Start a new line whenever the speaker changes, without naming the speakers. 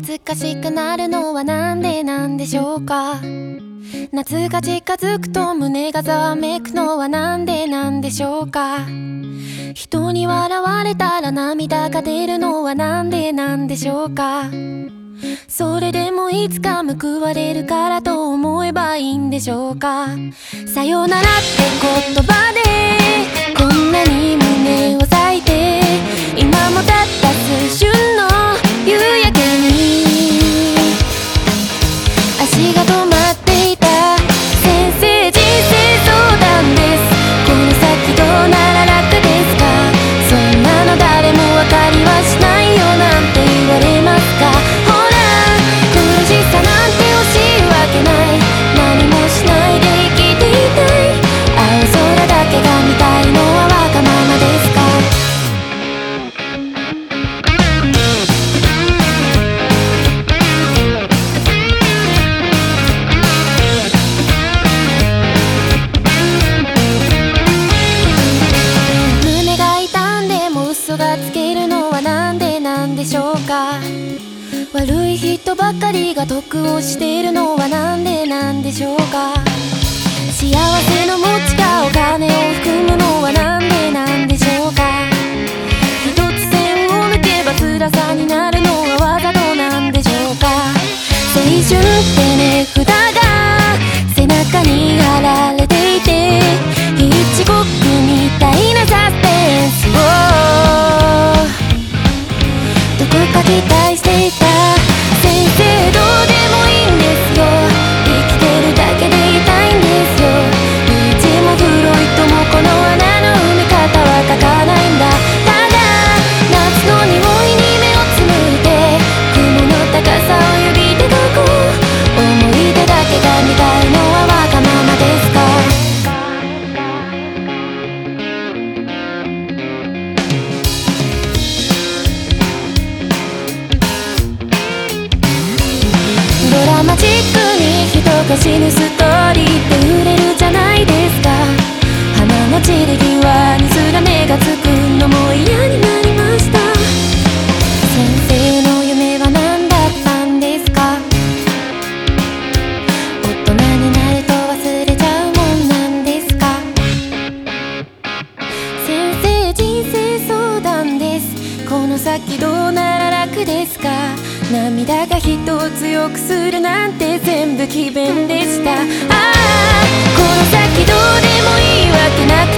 懐かしくなるのはなんでなんでしょうか？夏が近づくと胸がざわめくのはなんでなんでしょうか？人に笑われたら涙が出るのはなんでなんでしょうか？それでもいつか報われるからと思えばいいんでしょうか？さよならって言葉でこんなに胸を悪い人ばかりが得をしているのはなんでなんでしょうか。幸せの持ちがお金を含むのはなんでなんでしょうか。一つ線を抜けば辛さになるのはわざとなんでしょうか。青春って値札が背中に貼られていてヒッチコックみたいなサスペンスを。どこか期待しての先どうなら楽ですか？涙が人を強くするなんて全部詭弁でした。ああこの先どうでもいいわけなくて